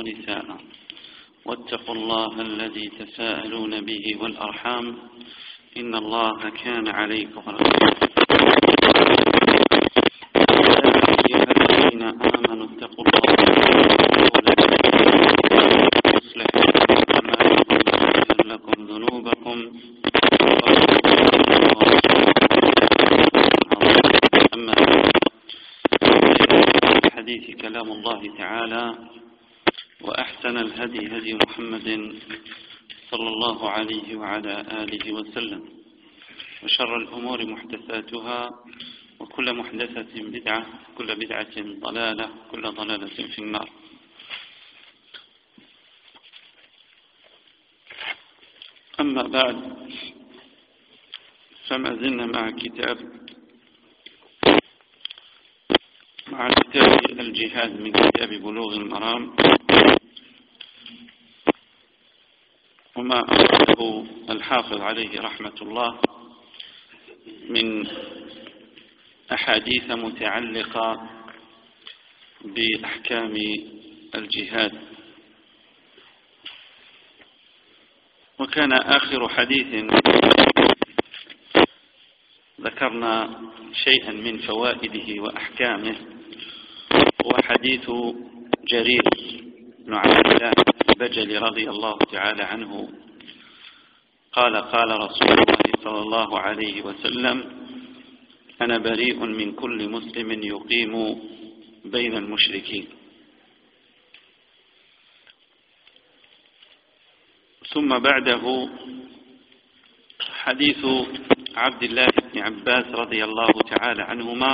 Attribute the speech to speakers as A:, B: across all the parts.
A: ونساء. واتقوا الله الذي تساءلون به والأرحام. إن الله كان عليكم رقيبا آمنوا اتقوا الله لكم ذنوبكم أما الحديث كلام الله تعالى وأحسن الهدي هدي محمد صلى الله عليه وعلى آله وسلم وشر الأمور محدثاتها وكل محدثة بدعة كل بدعة ضلالة كل ضلالة في النار. أما بعد فما زلنا مع كتاب مع كتاب الجهاد من كتاب بلوغ المرام. وما أخذه الحافظ عليه رحمة الله من أحاديث متعلقة بأحكام الجهاد. وكان آخر حديث ذكرنا شيئا من فوائده وأحكامه هو حديث جرير بن عبد الله. البجلي رضي الله تعالى عنه قال قال رسول الله صلى الله عليه وسلم أنا بريء من كل مسلم يقيم بين المشركين. ثم بعده حديث عبد الله بن عباس رضي الله تعالى عنهما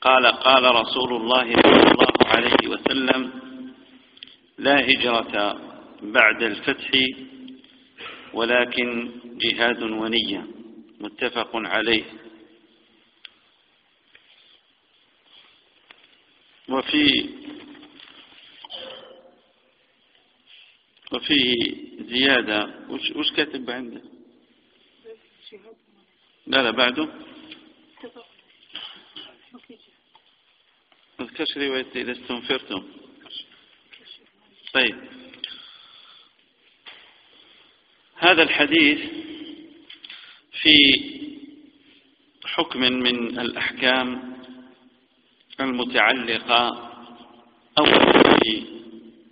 A: قال قال رسول الله صلى الله عليه وسلم لا هجرة بعد الفتح ولكن جهاد ونية. متفق عليه. وفي وفيه زيادة. وش, وش كاتب عنده لا لا بعده. أذكرش رواية إذا استنفرتم. طيب. هذا الحديث في حكم من الأحكام المتعلقة أولا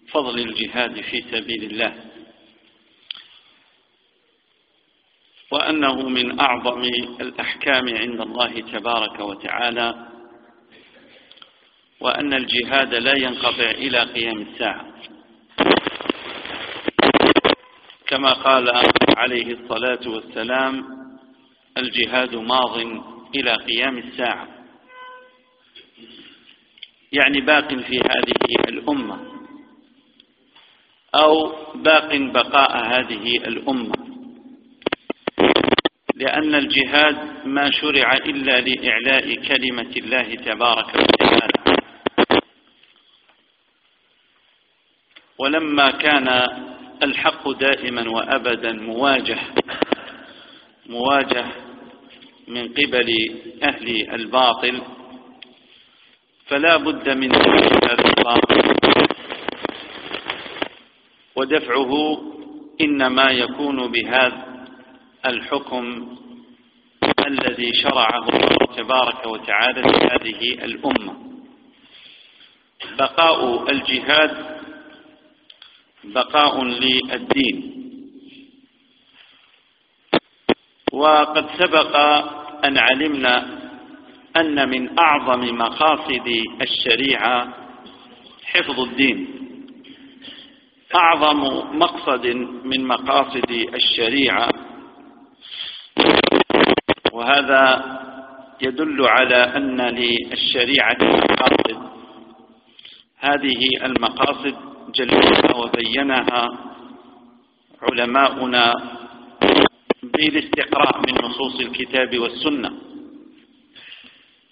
A: بفضل الجهاد في سبيل الله وأنه من أعظم الأحكام عند الله تبارك وتعالى وأن الجهاد لا ينقطع إلى قيام الساعة. كما قال عليه الصلاة والسلام الجهاد ماض إلى قيام الساعة. يعني باق في هذه الأمة أو باق بقاء هذه الأمة. لأن الجهاد ما شرع إلا لإعلاء كلمة الله تبارك وتعالى. ولما كان الحق دائما وأبدا مواجه مواجه من قبل أهل الباطل فلا بد من الباطل. ودفعه إنما يكون بهذا الحكم الذي شرعه الله تبارك وتعالى لهذه الأمة. بقاء الجهاد بقاء للدين. وقد سبق أن علمنا أن من أعظم مقاصد الشريعة حفظ الدين. أعظم مقصد من مقاصد الشريعة وهذا يدل على أن للشريعة مقاصد. هذه المقاصد جلوها وبينها علماؤنا بالاستقراء من نصوص الكتاب والسنة.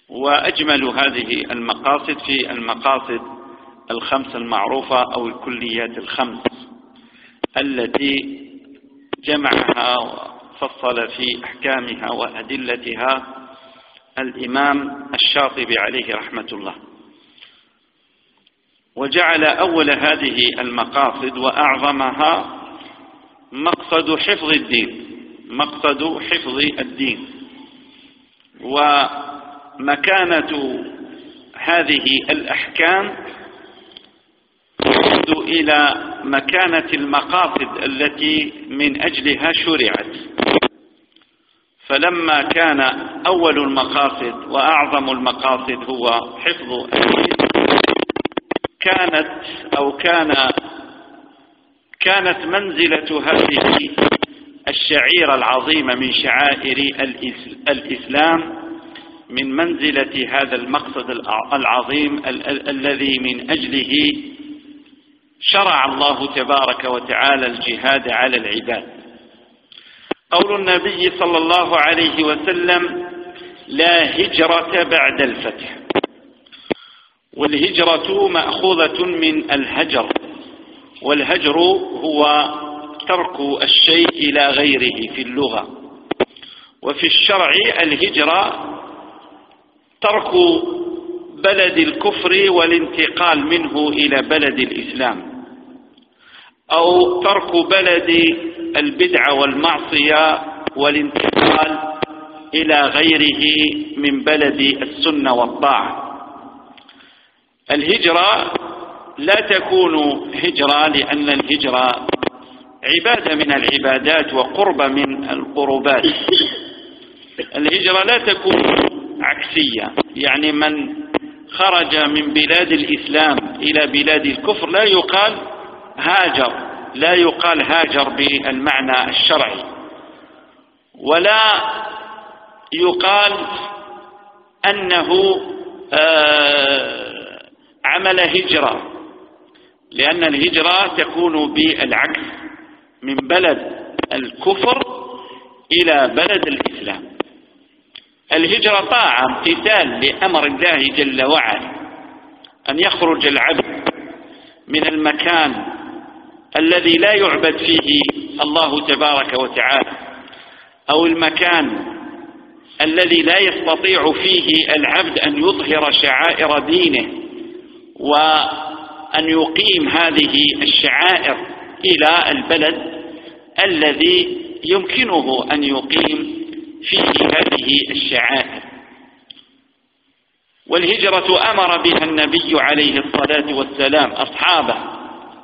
A: وأجمل هذه المقاصد في المقاصد الخمس المعروفة أو الكليات الخمس التي جمعها وفصل في أحكامها وأدلتها الإمام الشاطبي عليه رحمة الله. وجعل أول هذه المقاصد وأعظمها مقصد حفظ الدين مقصد حفظ الدين. ومكانة هذه الأحكام تعود إلى مكانة المقاصد التي من أجلها شرعت. فلما كان أول المقاصد وأعظم المقاصد هو حفظ الدين كانت أو كان كانت منزلة هذه الشعيرة العظيمة من شعائر الإسلام من منزلة هذا المقصد العظيم الذي من أجله شرع الله تبارك وتعالى الجهاد على العباد. قول النبي صلى الله عليه وسلم لا هجرة بعد الفتح. والهجرة مأخوذة من الهجر والهجر هو ترك الشيء إلى غيره في اللغة. وفي الشرع الهجرة ترك بلد الكفر والانتقال منه إلى بلد الإسلام أو ترك بلد البدعة والمعصية والانتقال إلى غيره من بلد السنة والطاعة. الهجرة لا تكون هجرة لأن الهجرة عبادة من العبادات وقرب من القربات. الهجرة لا تكون عكسية. يعني من خرج من بلاد الإسلام إلى بلاد الكفر لا يقال هاجر لا يقال هاجر بالمعنى الشرعي. ولا يقال أنه آه، عمل هجرة. لأن الهجرة تكون بالعكس من بلد الكفر إلى بلد الإسلام. الهجرة طاعة امتثال لأمر الله جل وعلا. أن يخرج العبد من المكان الذي لا يعبد فيه الله تبارك وتعالى أو المكان الذي لا يستطيع فيه العبد أن يظهر شعائر دينه. وأن يقيم هذه الشعائر إلى البلد الذي يمكنه أن يقيم فيه هذه الشعائر. والهجرة أمر بها النبي عليه الصلاة والسلام أصحابه.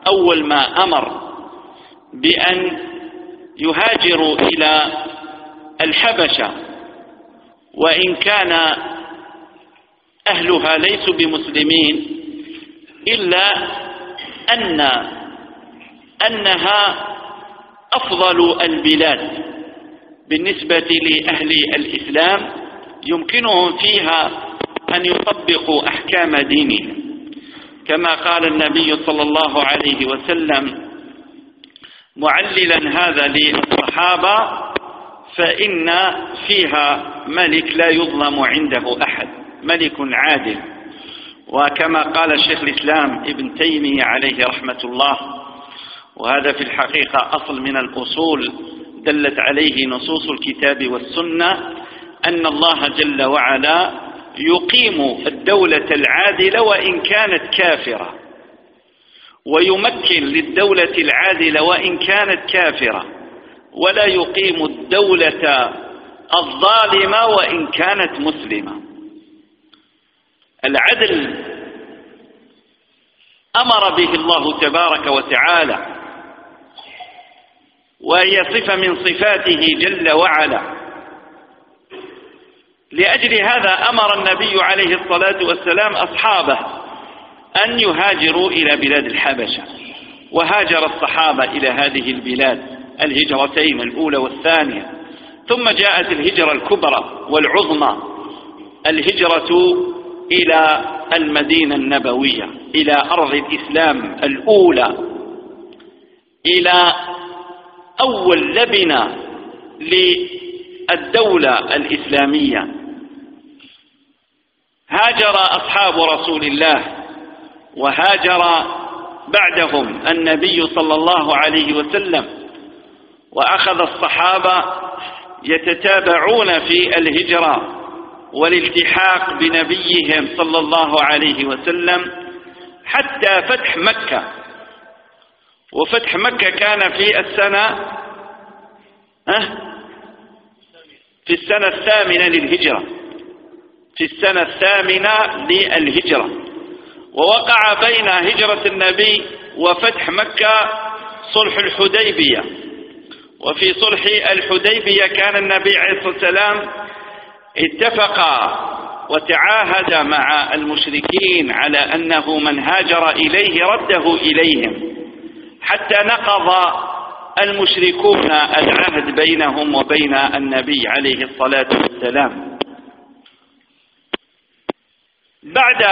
A: أول ما أمر بأن يهاجروا إلى الحبشة وإن كان أهلها ليسوا بمسلمين إلا أن أنها أفضل البلاد بالنسبة لأهل الإسلام يمكنهم فيها أن يطبقوا أحكام دينهم. كما قال النبي صلى الله عليه وسلم معللا هذا للصحابة فإن فيها ملك لا يظلم عنده أحد ملك عادل. وكما قال الشيخ الإسلام ابن تيمية عليه رحمة الله وهذا في الحقيقة أصل من الأصول دلت عليه نصوص الكتاب والسنة أن الله جل وعلا يقيم الدولة العادلة وإن كانت كافرة ويمكن للدولة العادلة وإن كانت كافرة ولا يقيم الدولة الظالمة وإن كانت مسلمة. العدل أمر به الله تبارك وتعالى وهي صفة من صفاته جل وعلا. لأجل هذا أمر النبي عليه الصلاة والسلام أصحابه أن يهاجروا إلى بلاد الحبشة وهاجر الصحابة إلى هذه البلاد الهجرتين الأولى والثانية. ثم جاءت الهجرة الكبرى والعظمى الهجرة إلى المدينة النبوية إلى أرض الإسلام الأولى إلى أول لبنة للدولة الإسلامية. هاجر أصحاب رسول الله وهاجر بعدهم النبي صلى الله عليه وسلم وأخذ الصحابة يتتابعون في الهجرة. والالتحاق بنبيهم صلى الله عليه وسلم حتى فتح مكة. وفتح مكة كان في السنة في السنة الثامنة للهجرة. في السنة الثامنة للهجرة. ووقع بين هجرة النبي وفتح مكة صلح الحديبية. وفي صلح الحديبية كان النبي عليه الصلاة والسلام اتفق وتعاهد مع المشركين على أنه من هاجر إليه رده إليهم حتى نقض المشركون العهد بينهم وبين النبي عليه الصلاة والسلام. بعد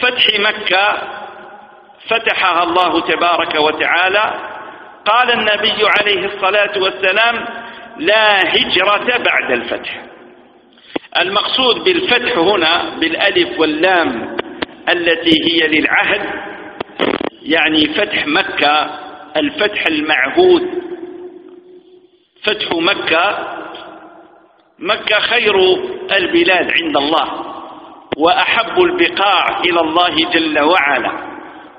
A: فتح مكة فتحها الله تبارك وتعالى قال النبي عليه الصلاة والسلام لا هجرة بعد الفتح. المقصود بالفتح هنا بالألف واللام التي هي للعهد يعني فتح مكة الفتح المعهود. فتح مكة مكة خير البلاد عند الله وأحب البقاع إلى الله جل وعلا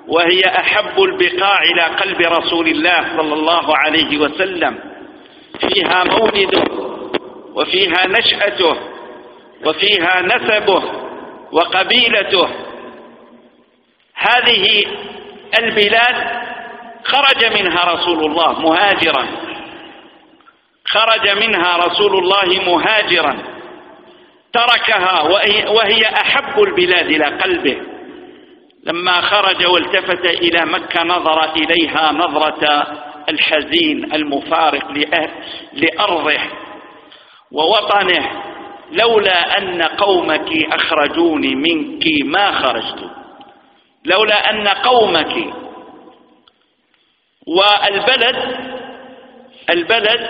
A: وهي أحب البقاع إلى قلب رسول الله صلى الله عليه وسلم. فيها مولده وفيها نشأته وفيها نسبه وقبيلته. هذه البلاد خرج منها رسول الله مهاجرا. خرج منها رسول الله مهاجرا. تركها وهي أحب البلاد إلى قلبه. لما خرج والتفت إلى مكة نظر إليها نظرة الحزين المفارق لأرضه ووطنه لولا أن قومك أخرجوني منك ما خرجت. لولا أن قومك والبلد البلد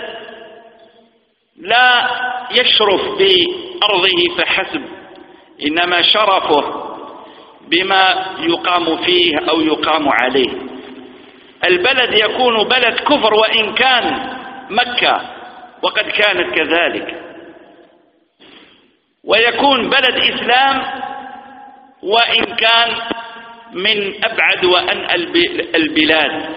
A: لا يشرف بأرضه فحسب إنما شرفه بما يقام فيه أو يقام عليه. البلد يكون بلد كفر وإن كان مكة وقد كانت كذلك. ويكون بلد إسلام وإن كان من أبعد وأن البلاد.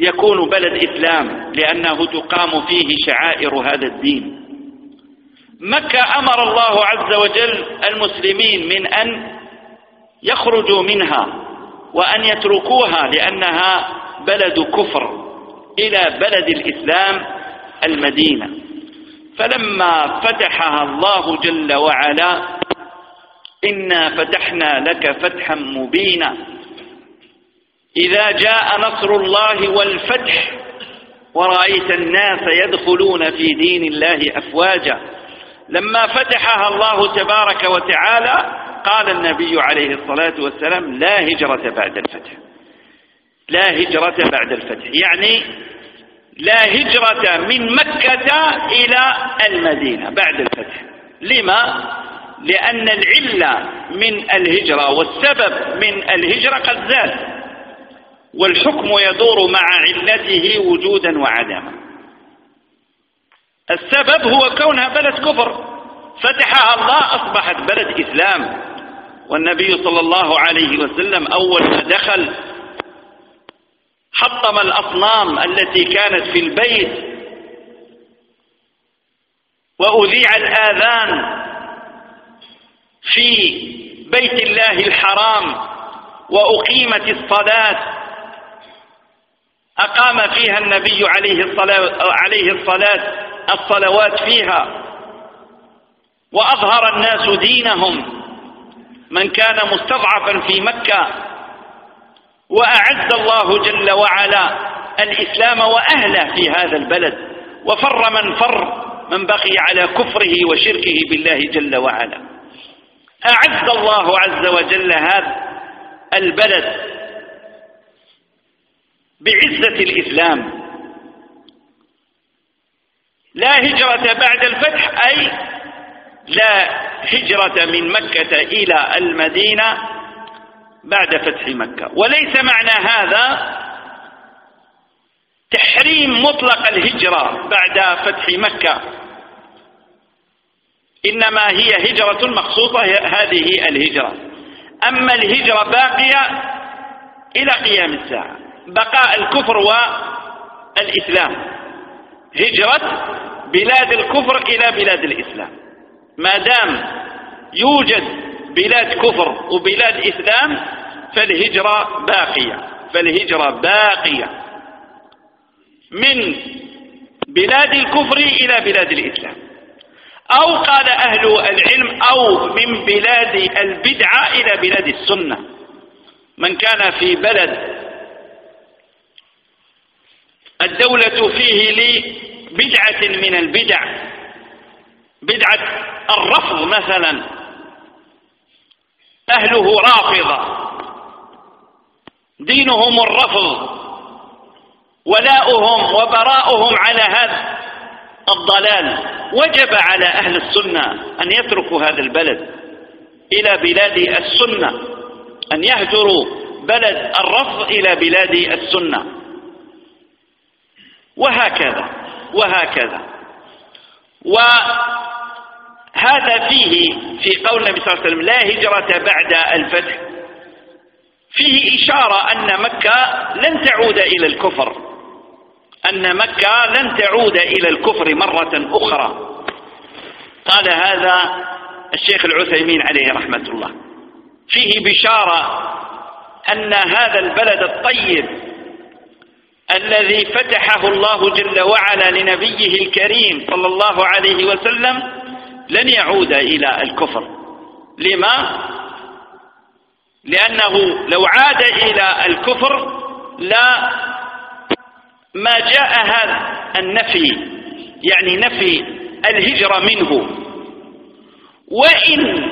A: يكون بلد إسلام لأنه تقام فيه شعائر هذا الدين. مكة أمر الله عز وجل المسلمين من أن يخرجوا منها. وأن يتركوها لأنها بلد كفر إلى بلد الإسلام المدينة. فلما فتحها الله جل وعلا إنا فتحنا لك فتحا مبينا. إذا جاء نصر الله والفتح ورأيت الناس يدخلون في دين الله أفواجا. لما فتحها الله تبارك وتعالى قال النبي عليه الصلاة والسلام لا هجرة بعد الفتح. لا هجرة بعد الفتح. يعني لا هجرة من مكة إلى المدينة بعد الفتح. لما؟ لأن العلة من الهجرة والسبب من الهجرة قد زاد والحكم يدور مع علته وجودا وعدما السبب هو كونها بلد كفر. فتحها الله أصبحت بلد إسلام. والنبي صلى الله عليه وسلم أول ما دخل حطم الأصنام التي كانت في البيت. وأذيع الآذان في بيت الله الحرام وأقيمت الصلاة. أقام فيها النبي عليه الصلاة, عليه الصلاة الصلوات فيها. وأظهر الناس دينهم. من كان مستضعفا في مكة. وأعز الله جل وعلا الإسلام وأهله في هذا البلد. وفر من فر. من بقي على كفره وشركه بالله جل وعلا. أعز الله عز وجل هذا البلد. بعزة الإسلام. لا هجرة بعد الفتح أي لا هجرة من مكة إلى المدينة بعد فتح مكة. وليس معنى هذا تحريم مطلق الهجرة بعد فتح مكة. إنما هي هجرة مخصوصة هذه الهجرة. أما الهجرة باقية إلى قيام الساعة بقاء الكفر والإسلام. هجرة بلاد الكفر إلى بلاد الإسلام. ما دام يوجد بلاد كفر وبلاد إسلام فالهجرة باقية. فالهجرة باقية. من بلاد الكفر إلى بلاد الإسلام. أو قال أهل العلم أو من بلاد البدعة إلى بلاد السنة. من كان في بلد الدولة فيه لبدعة من البدع. بدعة الرفض مثلا. أهله رافضة. دينهم الرفض. ولاؤهم وبراؤهم على هذا الضلال. وجب على أهل السنة أن يتركوا هذا البلد إلى بلاد السنة. أن يهجروا بلد الرفض إلى بلاد السنة. وهكذا وهكذا. وهذا فيه في قول النبي صلى الله عليه وسلم لا هجرة بعد الفتح. فيه إشارة أن مكة لن تعود إلى الكفر. أن مكة لن تعود إلى الكفر مرة أخرى. قال هذا الشيخ العثيمين عليه رحمة الله. فيه بشارة أن هذا البلد الطيب الذي فتحه الله جل وعلا لنبيه الكريم صلى الله عليه وسلم لن يعود إلى الكفر لما؟ لأنه لو عاد إلى الكفر لا ما جاء هذا النفي يعني نفي الهجرة منه وإن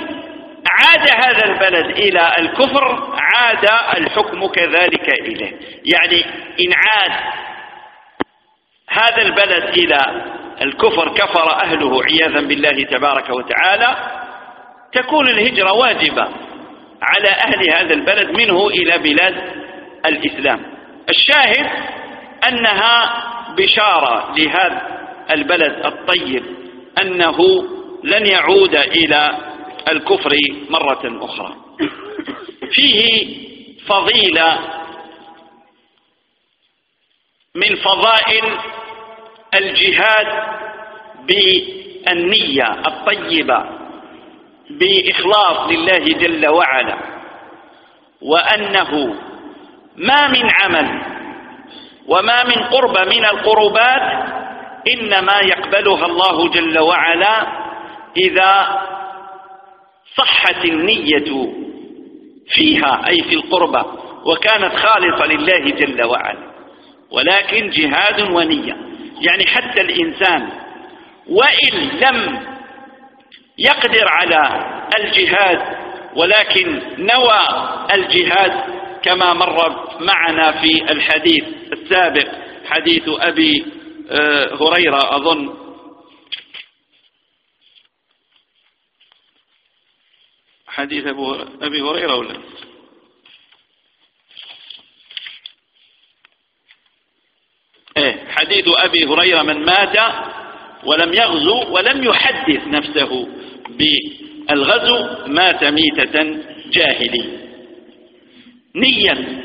A: عاد هذا البلد إلى الكفر عاد الحكم كذلك إليه. يعني إن عاد هذا البلد إلى الكفر كفر أهله عياذا بالله تبارك وتعالى تكون الهجرة واجبة على أهل هذا البلد منه إلى بلاد الإسلام. الشاهد أنها بشارة لهذا البلد الطيب أنه لن يعود إلى الكفر مرة أخرى. فيه فضيلة من فضائل الجهاد بالنية الطيبة بإخلاص لله جل وعلا وأنه ما من عمل وما من قرب من القربات إنما يقبلها الله جل وعلا إذا صحت النية فيها أي في القربة وكانت خالصة لله جل وعلا. ولكن جهاد ونية. يعني حتى الإنسان وإن لم يقدر على الجهاد ولكن نوى الجهاد كما مر معنا في الحديث السابق حديث أبي آه، هريرة أظن حديث أبو أبي هريرة ولا؟ إيه حديث أبي هريرة من مات ولم يغزو ولم يحدث نفسه بالغزو مات ميتة جاهلي. نية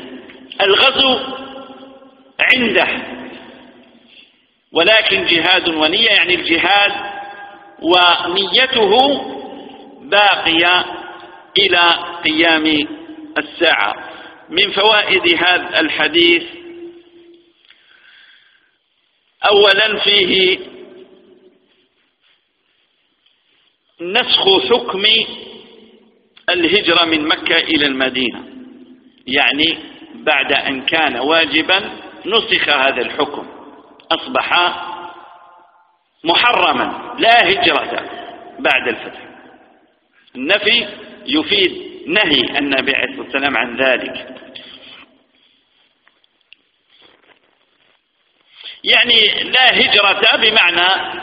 A: الغزو عنده ولكن جهاد ونية يعني الجهاد ونيته باقية إلى قيام الساعة. من فوائد هذا الحديث أولا فيه نسخ حكم الهجرة من مكة إلى المدينة. يعني بعد أن كان واجبا نسخ هذا الحكم. أصبح محرما لا هجرة بعد الفتح. النفي يفيد نهي النبي عليه والسلام عن ذلك. يعني لا هجرة بمعنى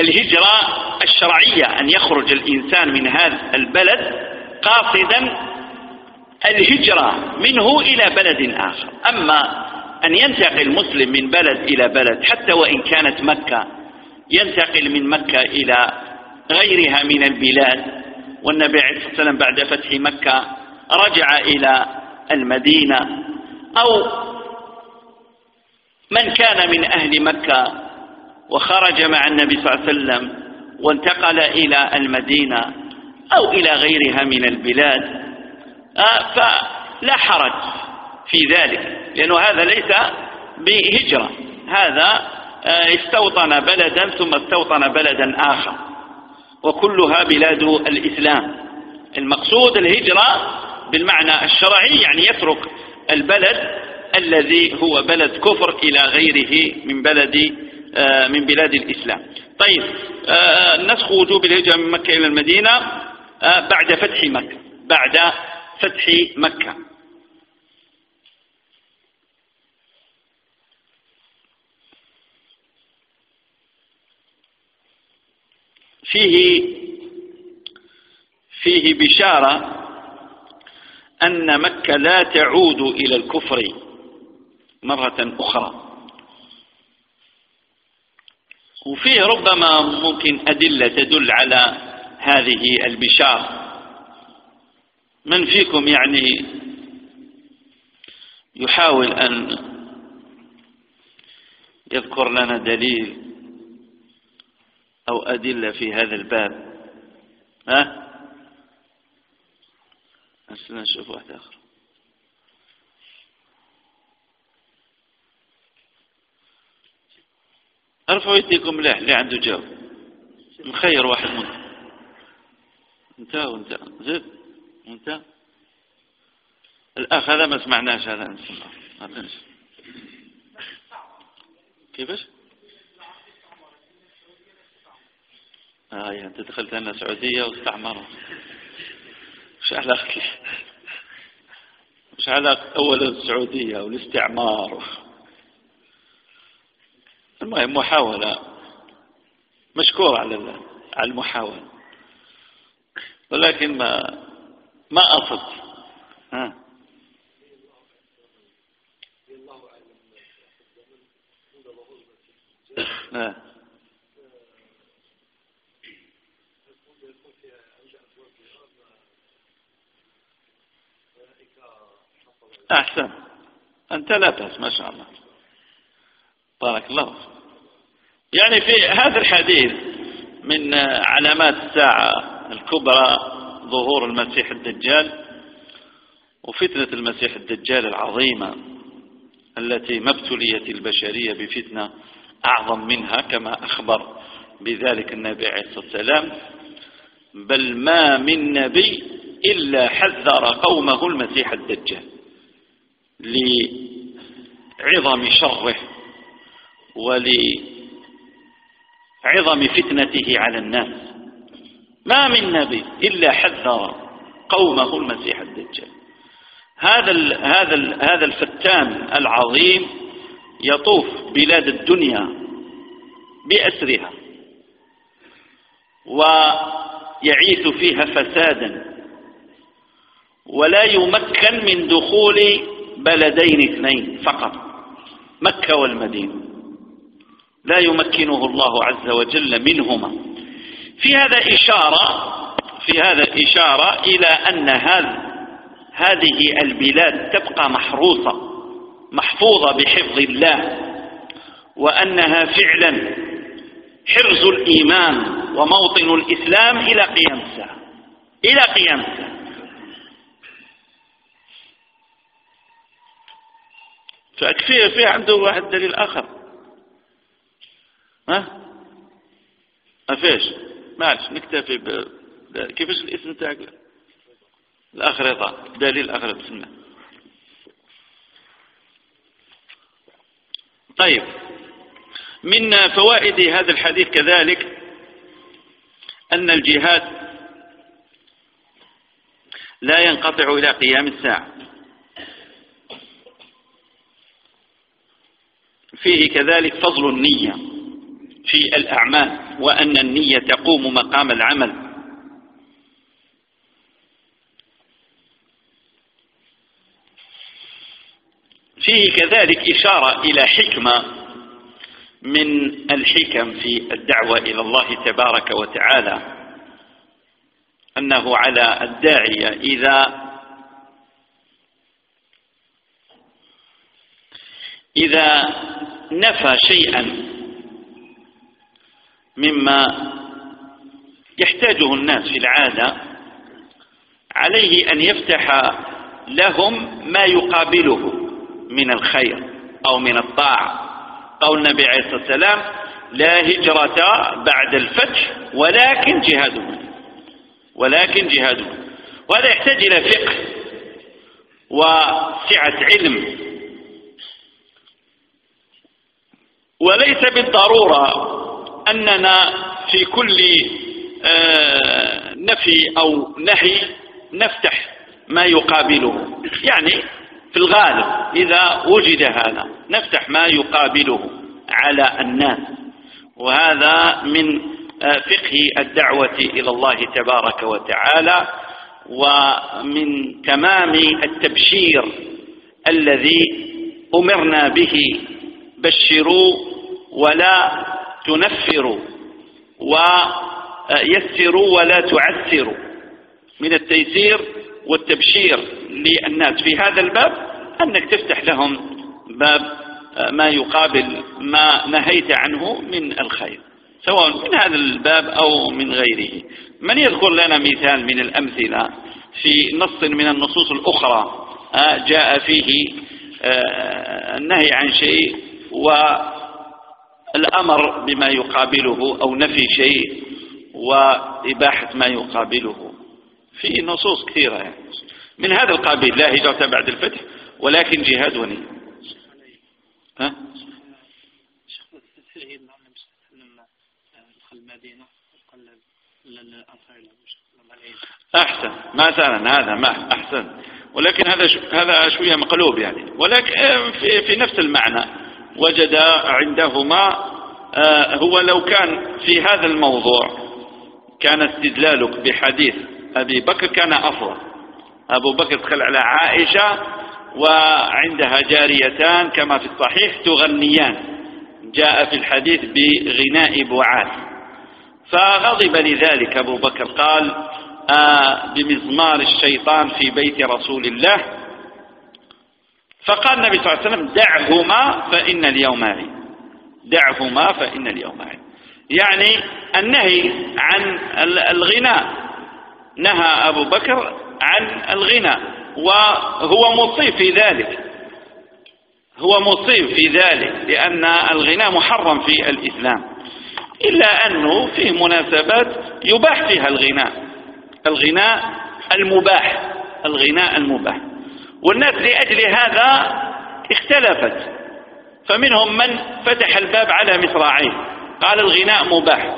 A: الهجرة الشرعية أن يخرج الإنسان من هذا البلد قاصدا الهجرة منه إلى بلد آخر. أما أن ينتقل مسلم من بلد إلى بلد حتى وإن كانت مكة ينتقل من مكة إلى غيرها من البلاد والنبي عليه الصلاة والسلام بعد فتح مكة رجع إلى المدينة. أو من كان من أهل مكة وخرج مع النبي صلى الله عليه وسلم وانتقل إلى المدينة أو إلى غيرها من البلاد آه، فلا حرج في ذلك لأنه هذا ليس بهجرة هذا آه، استوطن بلدا ثم استوطن بلدا آخر. وكلها بلاد الإسلام. المقصود الهجرة بالمعنى الشرعي يعني يترك البلد الذي هو بلد كفر إلى غيره من بلد آه، من بلاد الإسلام. طيب آه، نسخ وجوب الهجرة من مكة إلى المدينة بعد فتح مكة بعد فتح مكة. فيه فيه بشارة أن مكة لا تعود إلى الكفر مرة أخرى. وفيه ربما ممكن أدلة تدل على هذه البشارة. من فيكم يعني يحاول أن يذكر لنا دليل أو أدلة في هذا الباب. ها؟ أسنا نشوف واحد آخر. أرفعوا يديكم مليح اللي عنده جاوب نخير واحد منكم. انت وانت زيد وانت الأخ هذا ما سمعناش هذا. نسمع كيفاش؟ آه يعني أنت دخلت أنا سعودية واستعمروا مش علاقة. مش علاقة أول السعودية والاستعمار. المهم محاولة مشكور على على المحاولة. ولكن ما ما أصد ها؟ آه. أحسن. أنت لا بأس ما شاء الله. بارك الله يعني في هذا الحديث من علامات الساعة الكبرى ظهور المسيح الدجال وفتنة المسيح الدجال العظيمة التي ما ابتليت البشرية بفتنة أعظم منها كما أخبر بذلك النبي عليه الصلاة والسلام. بل ما من نبي إلا حذر قومه المسيح الدجال. لعظم شره ولعظم فتنته على الناس. ما من نبي إلا حذر قومه المسيح الدجال. هذا ال هذا ال هذا الفتان العظيم يطوف بلاد الدنيا بأسرها ويعيث فيها فسادا ولا يمكن من دخول بلدين اثنين فقط مكة والمدينة. لا يمكنه الله عز وجل منهما. في هذا إشارة في هذا إشارة إلى أن هذا هذه البلاد تبقى محروسة محفوظة بحفظ الله وأنها فعلا حرز الإيمان وموطن الإسلام إلى قيام الساعة إلى قيام الساعة. فأكفيه فيه عنده واحد دليل آخر. ها؟ أفيش معلش نكتفي ب... كيفش الاسم تاعك؟ الآخر يطع دليل آخر بسم الله. طيب. من فوائد هذا الحديث كذلك أن الجهاد لا ينقطع إلى قيام الساعة. فيه كذلك فضل النية في الأعمال وأن النية تقوم مقام العمل. فيه كذلك إشارة إلى حكمة من الحكم في الدعوة إلى الله تبارك وتعالى أنه على الداعية إذا إذا نفى شيئا مما يحتاجه الناس في العادة عليه أن يفتح لهم ما يقابله من الخير أو من الطاعة. قول النبي عليه الصلاة والسلام لا هجرة بعد الفتح ولكن جهاد ولكن جهاد وهذا يحتاج إلى فقه وسعة علم. وليس بالضرورة أننا في كل آه، نفي أو نهي نفتح ما يقابله. يعني في الغالب إذا وجد هذا نفتح ما يقابله على الناس. وهذا من آه، فقه الدعوة إلى الله تبارك وتعالى ومن تمام التبشير الذي أمرنا به بشروا ولا تنفروا ويسروا ولا تعسروا. من التيسير والتبشير للناس. في هذا الباب أنك تفتح لهم باب ما يقابل ما نهيت عنه من الخير سواء من هذا الباب أو من غيره. من يذكر لنا مثال من الأمثلة في نص من النصوص الأخرى آه، جاء فيه آه، النهي عن شيء والأمر بما يقابله أو نفي شيء وإباحة ما يقابله. في نصوص كثيرة. يعني من هذا القابل لا هجرة بعد الفتح ولكن جهاد وني. ها؟ أحسن. مثلا هذا ما أحسن. ولكن هذا هذا شوية مقلوب يعني. ولكن في, في نفس المعنى. وجد عندهما آه، هو لو كان في هذا الموضوع كان استدلالك بحديث أبي بكر كان أفضل. أبو بكر دخل على عائشة وعندها جاريتان كما في الصحيح تغنيان. جاء في الحديث بغناء بعاث. فغضب لذلك أبو بكر قال آه بمزمار الشيطان في بيت رسول الله فقال النبي صلى الله عليه وسلم دعهما فإن اليوم عيد. دعهما فإن اليوم عيد. يعني النهي عن الغناء. نهى أبو بكر عن الغناء وهو مصيب في ذلك. هو مصيب في ذلك لأن الغناء محرم في الإسلام. إلا أنه فيه مناسبات يباح فيها الغناء. الغناء المباح. الغناء المباح. والناس لأجل هذا اختلفت. فمنهم من فتح الباب على مصراعيه. قال الغناء مباح.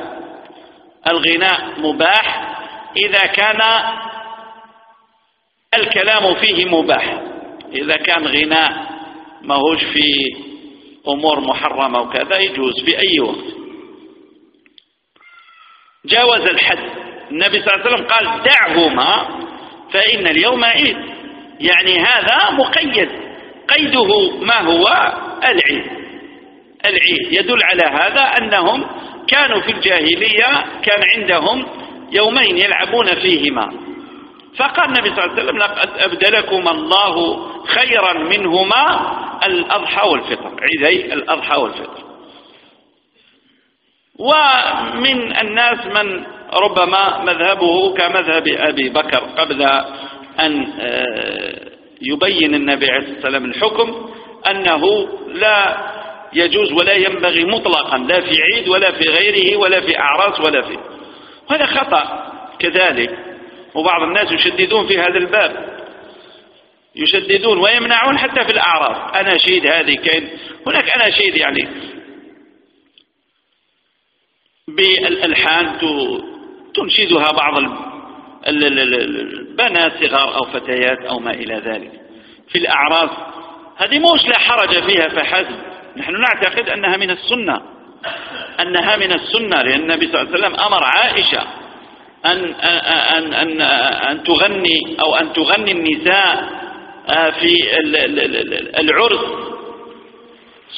A: الغناء مباح إذا كان الكلام فيه مباح. إذا كان غناء ما هوش في أمور محرمة وكذا يجوز في أي وقت. جاوز الحد. النبي صلى الله عليه وسلم قال دعهما فإن اليوم عيد. يعني هذا مقيد. قيده ما هو؟ العيد العيد يدل على هذا أنهم كانوا في الجاهلية كان عندهم يومين يلعبون فيهما. فقال النبي صلى الله عليه وسلم لقد أبدلكم الله خيرا منهما الأضحى والفطر. عيدي الأضحى والفطر. ومن الناس من ربما مذهبه كمذهب أبي بكر قبل أن آه، يبين النبي عليه الصلاة والسلام الحكم أنه لا يجوز ولا ينبغي مطلقا لا في عيد ولا في غيره ولا في أعراس ولا في. هذا خطأ كذلك وبعض الناس يشددون في هذا الباب. يشددون ويمنعون حتى في الأعراف أناشيد هذه كان هناك أناشيد يعني. بالألحان تنشدها بعض البنات صغار أو فتيات أو ما إلى ذلك. في الأعراف هذه موش لا حرج فيها فحسب نحن نعتقد أنها من السنة. أنها من السنة لأن النبي صلى الله عليه وسلم أمر عائشة أن, أن, أن, أن تغني أو أن تغني النساء آه، في العرس.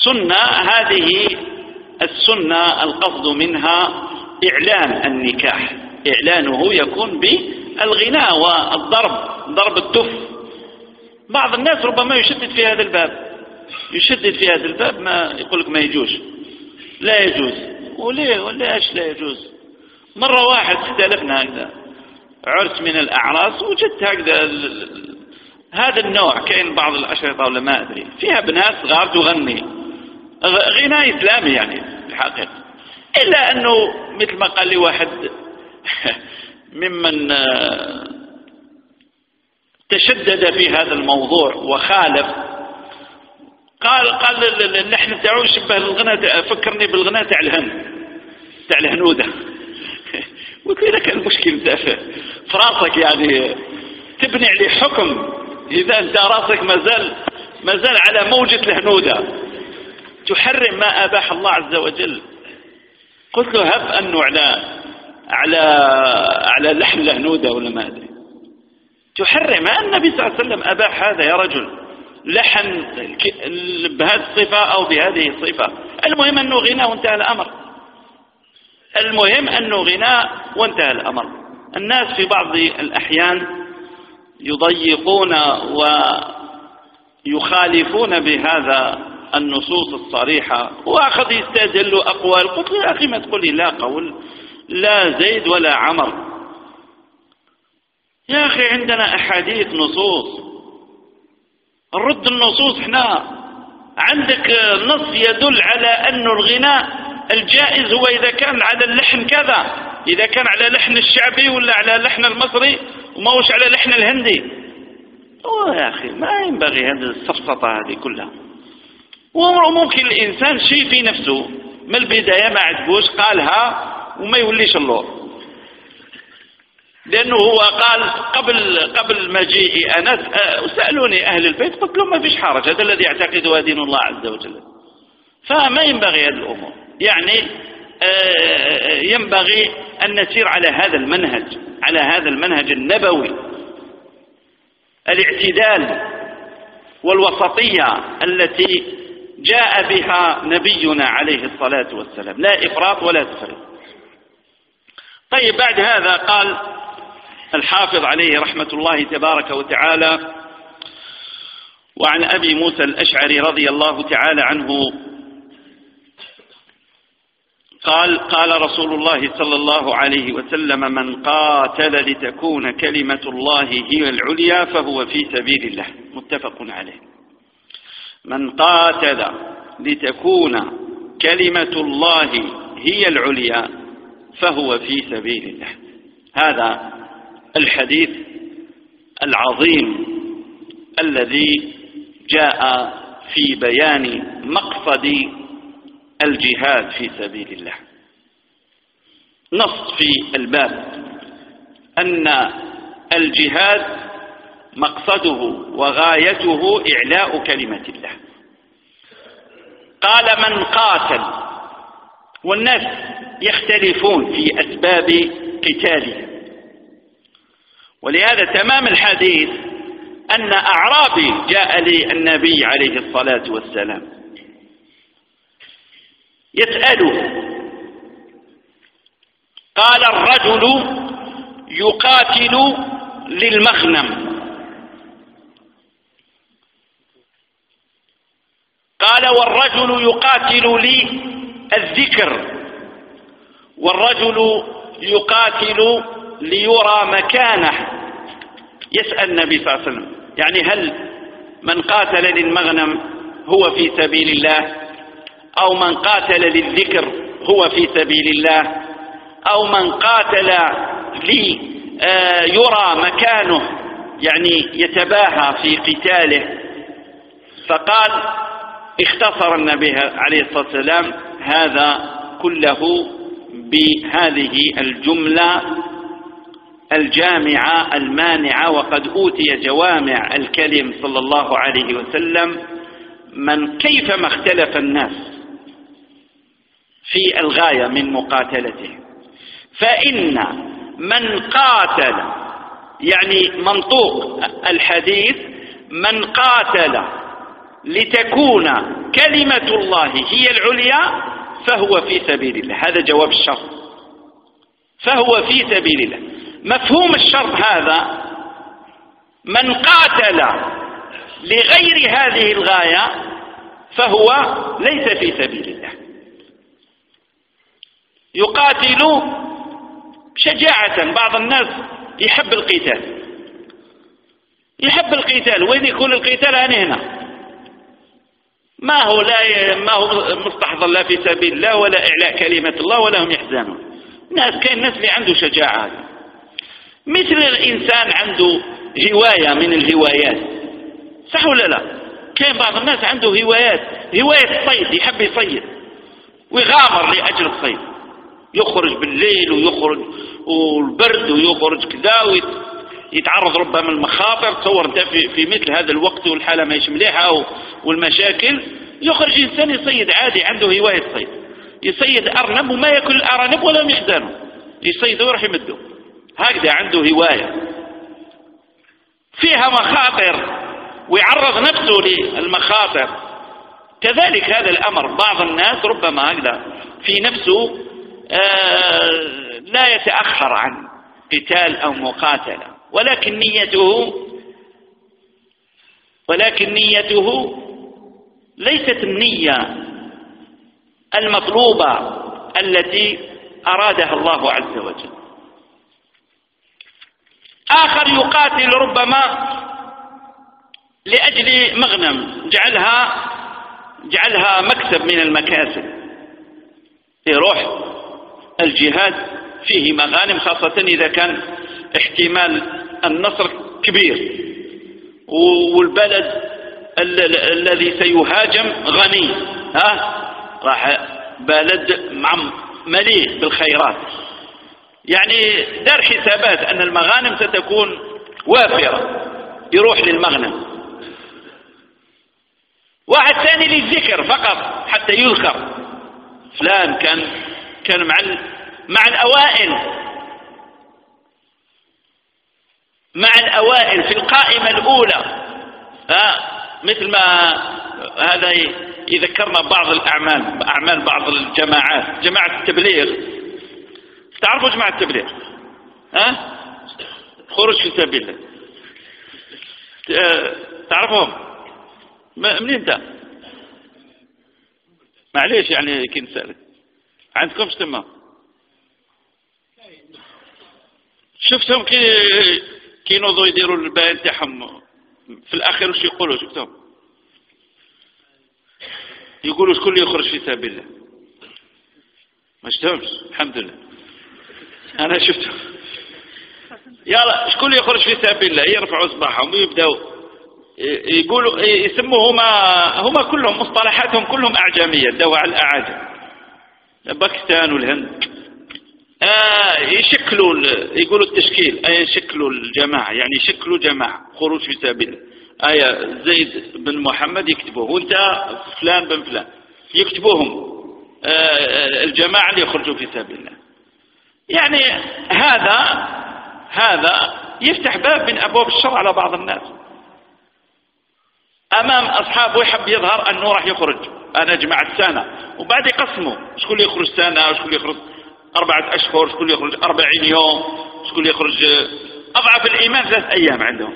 A: سنة هذه السنة القصد منها إعلان النكاح. إعلانه يكون الغناء والضرب ضرب الدف بعض الناس ربما يشدد في هذا الباب. يشدد في هذا الباب ما يقول لك ما يجوز. لا يجوز. وليه؟ وليش لا يجوز؟ مرة واحد اختلفنا هكذا. عرس من الأعراس وجدت هكذا هذا النوع كاين بعض الأشرطة ولا ما أدري. فيها بنات صغار تغني. غناء إسلامي يعني الحقيقة. إلا أنه مثل ما قال لي واحد ممن آه، تشدد في هذا الموضوع وخالف. قال قال اللحن تاعو شبه الغناء فكرني بالغناء تاع الهند تاع الهنودة. قلت كان المشكل في راسك يعني تبني عليه حكم. إذا أنت راسك مازال مازال على موجة الهنودة. تحرم ما أباح الله عز وجل. قلت له هب انه على على على لحم الهنودة ولا ما أدري. تحرم النبي صلى الله عليه وسلم أباح هذا يا رجل لحن بهذه الصفة أو بهذه الصفة. المهم أنه غنى وانتهى الأمر. المهم أنه غناء وانتهى الأمر. الناس في بعض الأحيان يضيقون ويخالفون بهذا النصوص الصريحة. وأخذ يستدل أقوال قلت له يا أخي ما تقول لا قول. لا زيد ولا عمر. يا أخي عندنا أحاديث نصوص. نرد النصوص إحنا عندك نص يدل على أن الغناء الجائز هو إذا كان على اللحن كذا. إذا كان على لحن الشعبي ولا على لحن المصري وما هوش على لحن الهندي. أوه يا أخي ما ينبغي هذه السفسطة هذه كلها. وممكن الإنسان شيء في نفسه. من البداية ما عجبوش قالها وما يوليش الله لأنه هو قال قبل قبل مجيئي أنا سألوني أهل البيت قلت لهم ما فيش حرج هذا الذي يعتقده دين الله عز وجل. فما ينبغي هذه الأمور؟ يعني آه، ينبغي أن نسير على هذا المنهج على هذا المنهج النبوي. الاعتدال والوسطية التي جاء بها نبينا عليه الصلاة والسلام. لا إفراط ولا تفريط. طيب بعد هذا قال الحافظ عليه رحمة الله تبارك وتعالى وعن أبي موسى الأشعري رضي الله تعالى عنه قال قال رسول الله صلى الله عليه وسلم من قاتل لتكون كلمة الله هي العليا فهو في سبيل الله. متفق عليه. من قاتل لتكون كلمة الله هي العليا فهو في سبيل الله هذا الحديث العظيم الذي جاء في بيان مقصد الجهاد في سبيل الله. نص في الباب أن الجهاد مقصده وغايته إعلاء كلمة الله. قال من قاتل والناس يختلفون في أسباب قتاله ولهذا تمام الحديث أن أعرابي جاء للنبي عليه الصلاة والسلام يسأله قال الرجل يقاتل للمغنم. قال والرجل يقاتل لي الذكر والرجل يقاتل ليرى مكانه. يسأل النبي صلى الله عليه وسلم يعني هل من قاتل للمغنم هو في سبيل الله؟ أو من قاتل للذكر هو في سبيل الله؟ أو من قاتل ليرى آه، مكانه يعني يتباهى في قتاله؟ فقال اختصر النبي عليه الصلاة والسلام هذا كله بهذه الجملة الجامعة المانعة وقد أوتي جوامع الكلم صلى الله عليه وسلم من كيفما اختلف الناس في الغاية من مقاتلته. فإن من قاتل يعني منطوق الحديث من قاتل لتكون كلمة الله هي العليا فهو في سبيل الله. هذا جواب الشرط. فهو في سبيل الله. مفهوم الشرط هذا من قاتل لغير هذه الغاية فهو ليس في سبيل الله. يقاتل شجاعة بعض الناس يحب القتال. يحب القتال. وين يكون القتال؟ أنا هنا. ما هو لا ما هو مستحضر لا في سبيل الله ولا إعلاء كلمة الله ولا هم يحزنون. ناس كاين ناس اللي عنده شجاعة. مثل الإنسان عنده هواية من الهوايات. صح ولا لا؟ كاين بعض الناس عنده هوايات. هواية الصيد يحب يصيد. ويغامر لأجل الصيد. يخرج بالليل ويخرج والبرد ويخرج كذا يتعرض ربما المخاطر تصور أنت في, في مثل هذا الوقت والحالة ما مليحة والمشاكل يخرج إنسان يصيد عادي عنده هواية صيد يصيد أرنب وما يأكل الأرانب ولا يحزنه يصيده ويروح يمده. هكذا عنده هواية. فيها مخاطر ويعرض نفسه للمخاطر. كذلك هذا الأمر بعض الناس ربما هكذا في نفسه آه، لا يتأخر عن قتال أو مقاتلة. ولكن نيته ولكن نيته ليست النية المطلوبة التي أرادها الله عز وجل. آخر يقاتل ربما لأجل مغنم جعلها جعلها مكسب من المكاسب. يروح الجهاد فيه مغانم خاصة إذا كان احتمال النصر كبير والبلد الذي سيهاجم غني. ها؟ راح بلد مليء بالخيرات. يعني دار حسابات أن المغانم ستكون وافرة. يروح للمغنم. واحد ثاني للذكر فقط حتى يذكر. فلان كان كان مع مع الأوائل. مع الأوائل في القائمة الأولى. ها مثل ما هذا يذكرنا بعض الأعمال أعمال بعض الجماعات جماعة التبليغ. تعرفوا جماعة التبليغ؟ ها؟ خروج في سبيل الله. تعرفهم منين انت؟ معليش يعني كي نسألك عندكم تما شفتهم كي كي ينوضوا يديروا البيان تاعهم في الآخر وش يقولوا شفتهم؟ يقولوا شكون اللي يخرج في سبيل الله. ما شفتهمش؟ الحمد لله. أنا شفتهم. يلا شكون اللي يخرج في سبيل الله؟ يرفعوا أصبعهم ويبدأوا. يقولوا يسموا هما هما كلهم مصطلحاتهم كلهم أعجمية دوا على الأعاجم. باكستان والهند. آه يشكلوا يقولوا التشكيل أي يشكلوا الجماعة يعني يشكلوا جماعة خروج في سبيل. آية زيد بن محمد يكتبوه وأنت فلان بن فلان يكتبوهم آه الجماعة اللي يخرجوا في سبيل الله. يعني هذا هذا يفتح باب من أبواب الشر على بعض الناس. أمام أصحابه يحب يظهر أنه راح يخرج. أنا جمعت سنة وبعد يقسموا. شكون اللي يخرج سنة؟ وشكون اللي يخرج؟ أربعة أشهر شكون يخرج؟ أربعين يوم شكون يخرج؟ أضعف الإيمان ثلاث أيام عندهم.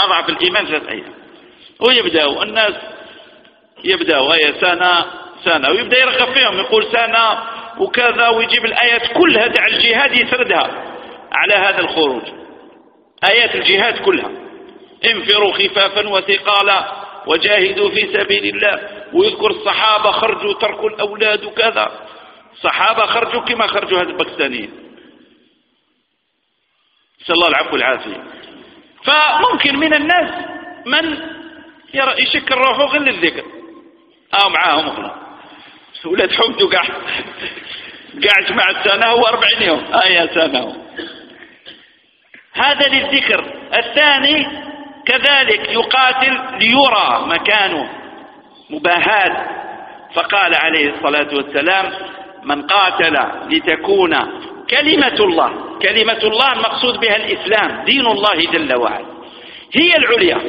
A: أضعف الإيمان ثلاث أيام. ويبدأوا الناس يبدأوا هي سنة سنة. ويبدأ يرغب فيهم يقول سنة وكذا ويجيب الآيات كلها تاع الجهاد يسردها على هذا الخروج. آيات الجهاد كلها. انفروا خفافا وثقالا وجاهدوا في سبيل الله. ويذكر الصحابة خرجوا تركوا الأولاد وكذا. صحابة خرجوا كما خرجوا هذا الباكستانيين. نسأل الله العفو والعافية. فممكن من الناس من يشكل روحه غير للذكر. آه معاهم أخرى ولاد حمد قاعد قاعد مع السنة هو أربعين يوم. آه يا سنة هذا للذكر. الثاني كذلك يقاتل ليرى مكانه. مباهات فقال عليه الصلاة والسلام من قاتل لتكون كلمة الله. كلمة الله المقصود بها الإسلام دين الله جل وعلا. هي العليا.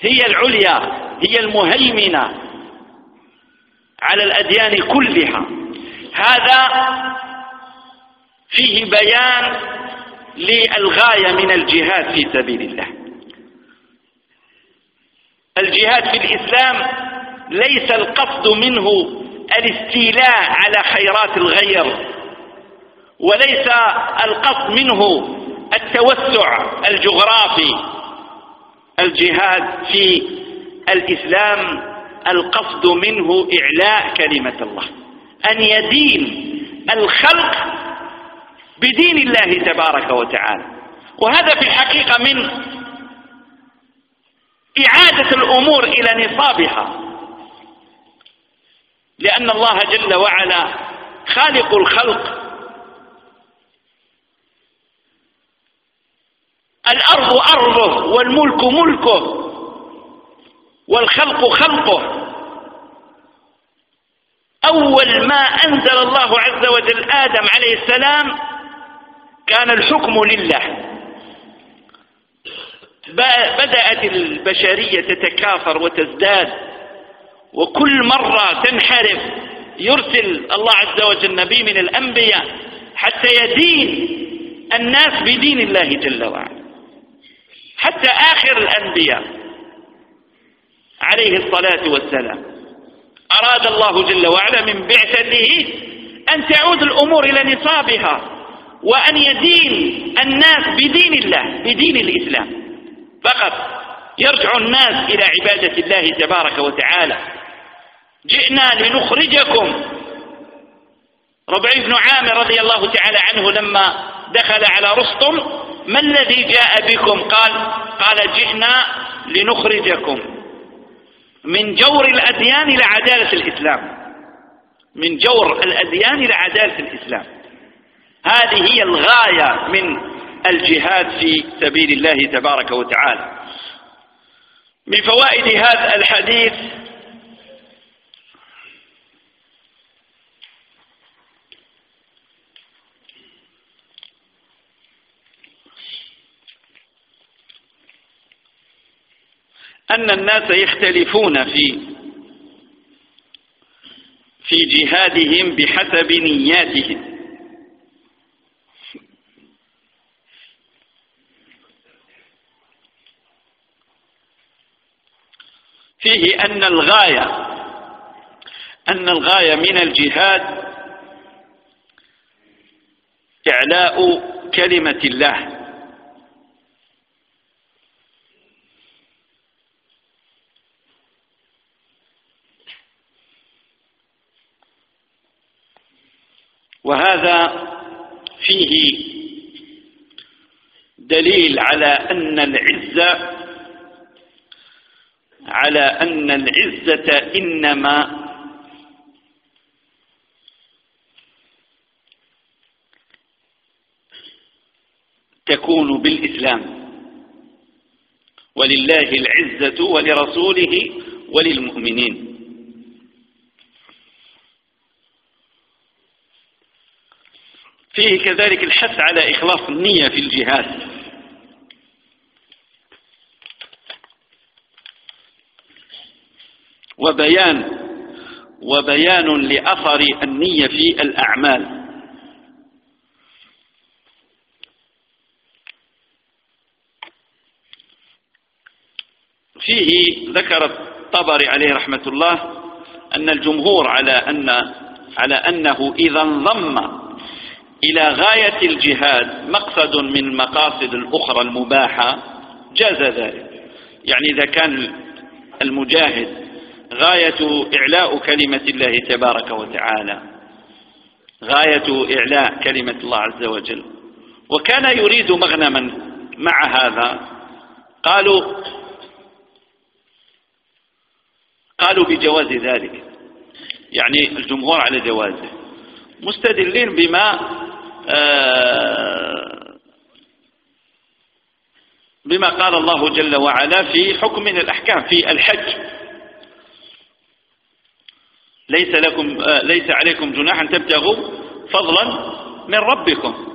A: هي العليا. هي المهيمنة على الأديان كلها. هذا فيه بيان للغاية من الجهاد في سبيل الله. الجهاد في الإسلام ليس القصد منه الاستيلاء على خيرات الغير وليس القصد منه التوسع الجغرافي. الجهاد في الإسلام القصد منه إعلاء كلمة الله أن يدين الخلق بدين الله تبارك وتعالى. وهذا في الحقيقة من إعادة الأمور إلى نصابها. لأن الله جل وعلا خالق الخلق. الأرض أرضه والملك ملكه والخلق خلقه. أول ما أنزل الله عز وجل آدم عليه السلام كان الحكم لله. بدأت البشرية تتكاثر وتزداد. وكل مرة تنحرف يرسل الله عز وجل نبي من الأنبياء حتى يدين الناس بدين الله جل وعلا. حتى آخر الأنبياء عليه الصلاة والسلام. أراد الله جل وعلا من بعثته أن تعود الأمور إلى نصابها وأن يدين الناس بدين الله بدين الإسلام. فقط يرجع الناس إلى عبادة الله تبارك وتعالى. جئنا لنخرجكم. ربعي بن عامر رضي الله تعالى عنه لما دخل على رستم ما الذي جاء بكم؟ قال قال جئنا لنخرجكم. من جور الأديان لعدالة الإسلام. من جور الأديان لعدالة الإسلام. هذه هي الغاية من الجهاد في سبيل الله تبارك وتعالى. من فوائد هذا الحديث أن الناس يختلفون في في جهادهم بحسب نياتهم. فيه أن الغاية أن الغاية من الجهاد إعلاء كلمة الله. وهذا فيه دليل على أن العزة على أن العزة إنما تكون بالإسلام. ولله العزة ولرسوله وللمؤمنين. فيه كذلك الحث على إخلاص النية في الجهاد. وبيان وبيان لأثر النية في الأعمال. فيه ذكر الطبري عليه رحمة الله أن الجمهور على أن على أنه إذا انضم إلى غاية الجهاد مقصد من المقاصد الأخرى المباحة جاز ذلك. يعني إذا كان المجاهد غاية إعلاء كلمة الله تبارك وتعالى غاية إعلاء كلمة الله عز وجل. وكان يريد مغنما مع هذا قالوا قالوا بجواز ذلك. يعني الجمهور على جوازه. مستدلين بما بما قال الله جل وعلا في حكم من الأحكام في الحج. ليس لكم آه، ليس عليكم جناح أن تبتغوا فضلا من ربكم.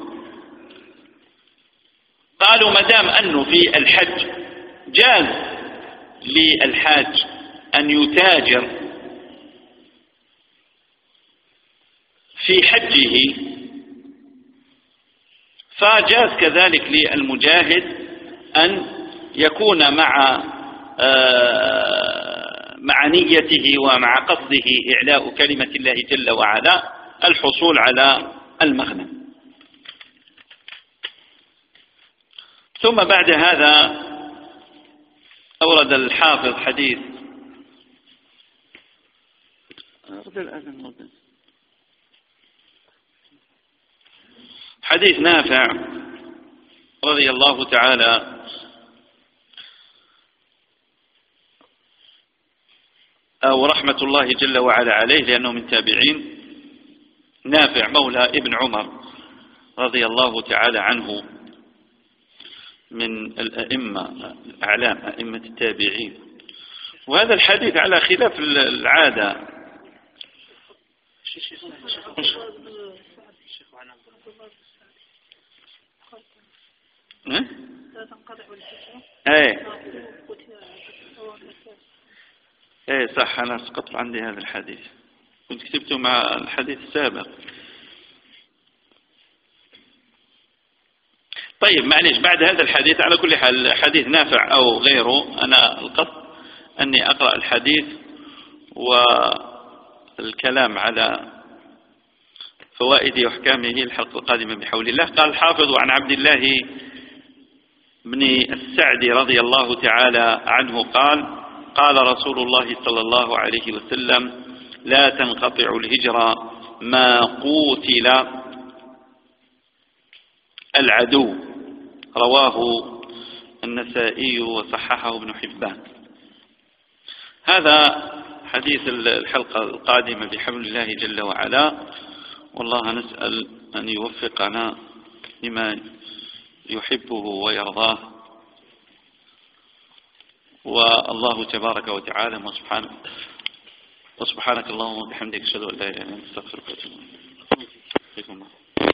A: قالوا ما دام أنه في الحج جاز للحاج أن يتاجر في حجه فجاز كذلك للمجاهد أن يكون مع آه، مع نيته ومع قصده إعلاء كلمة الله جل وعلا الحصول على المغنم. ثم بعد هذا أورد الحافظ حديث. حديث نافع رضي الله تعالى أو رحمة الله جل وعلا عليه لأنه من تابعين نافع مولى ابن عمر رضي الله تعالى عنه من الأئمة أعلام أئمة التابعين وهذا الحديث على خلاف العادة إيه. إيه صح أنا سقطت عندي هذا الحديث. كنت كتبته مع الحديث السابق. طيب معليش بعد هذا الحديث على كل حال حديث نافع أو غيره أنا القصد أني أقرأ الحديث والكلام على فوائد وأحكامه الحلقة القادمة بحول الله. قال الحافظ عن عبد الله بن السعد رضي الله تعالى عنه قال قال رسول الله صلى الله عليه وسلم لا تنقطع الهجرة ما قوتل العدو رواه النسائي وصححه ابن حبان. هذا حديث الحلقة القادمة بحول الله جل وعلا. والله نسأل أن يوفقنا لما يحبه ويرضاه. والله تبارك وتعالى وسبحانه وسبحانك اللهم وبحمدك أشهد أن لا إله إلا أنت أستغفرك وأتوب إليك.